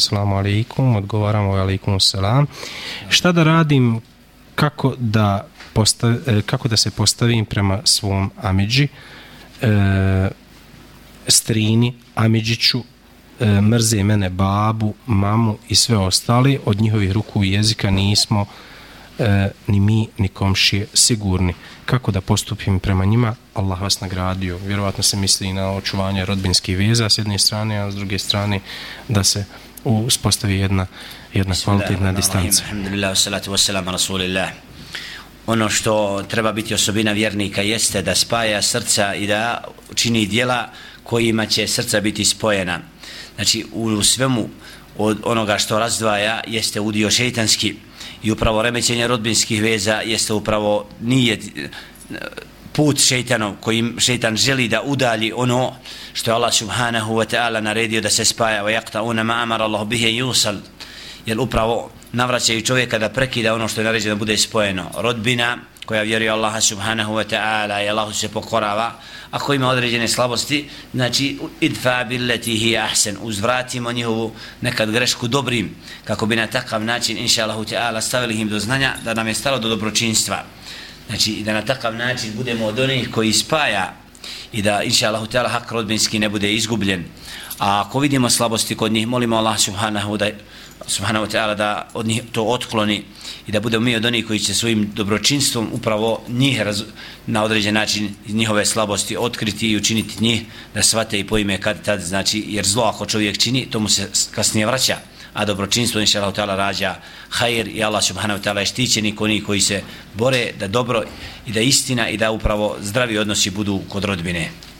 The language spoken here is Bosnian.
Assalamu alaikum, odgovaramo ovaj alaikum salam. Šta da radim, kako da, postav, e, kako da se postavim prema svom amidži, e, strini, amidžiću, e, mrze mene babu, mamu i sve ostali, od njihovih ruku i jezika nismo e, ni mi, ni komšije sigurni. Kako da postupim prema njima, Allah vas nagradio. Vjerovatno se misli na očuvanje rodbinskih veza s jedne strane, a s druge strane da se uspostavi jedna, jedna kvalitetna distanca. Alhamdulillah, salatu wassalamu rasulillah. Ono što treba biti osobina vjernika jeste da spaja srca i da čini dijela kojima će srca biti spojena. Znači, u svemu od onoga što razdvaja jeste udio šeitanski i upravo remećenje rodbinskih veza jeste upravo nije put šeitanov kojim šeitan želi da udalji ono što je Allah subhanahu wa ta'ala naredio da se spaja. Wa yaqta'una ma amara Allah bihi yusal jer upravo navraćaju čovjeka da prekida ono što je naređeno da bude spojeno. Rodbina koja vjeruje Allaha subhanahu wa ta'ala i Allahu se pokorava ako ima određene slabosti znači idfa billati hi ahsan uzvratimo njihovu nekad grešku dobrim kako bi na takav način inša Allahu ta'ala stavili im do znanja da nam je stalo do dobročinstva Znači, da na takav način budemo od onih koji spaja i da, inša Allah, tjela hak rodbinski ne bude izgubljen. A ako vidimo slabosti kod njih, molimo Allah subhanahu da subhanahu ta'ala da od njih to otkloni i da budemo mi od onih koji će svojim dobročinstvom upravo njih raz, na određen način njihove slabosti otkriti i učiniti njih da svate i poime kad tad znači jer zlo ako čovjek čini to mu se kasnije vraća a dobročinstvo inša Allah ta'ala rađa hajr i Allah subhanahu ta'ala je štićenik oni koji se bore da dobro i da istina i da upravo zdravi odnosi budu kod rodbine.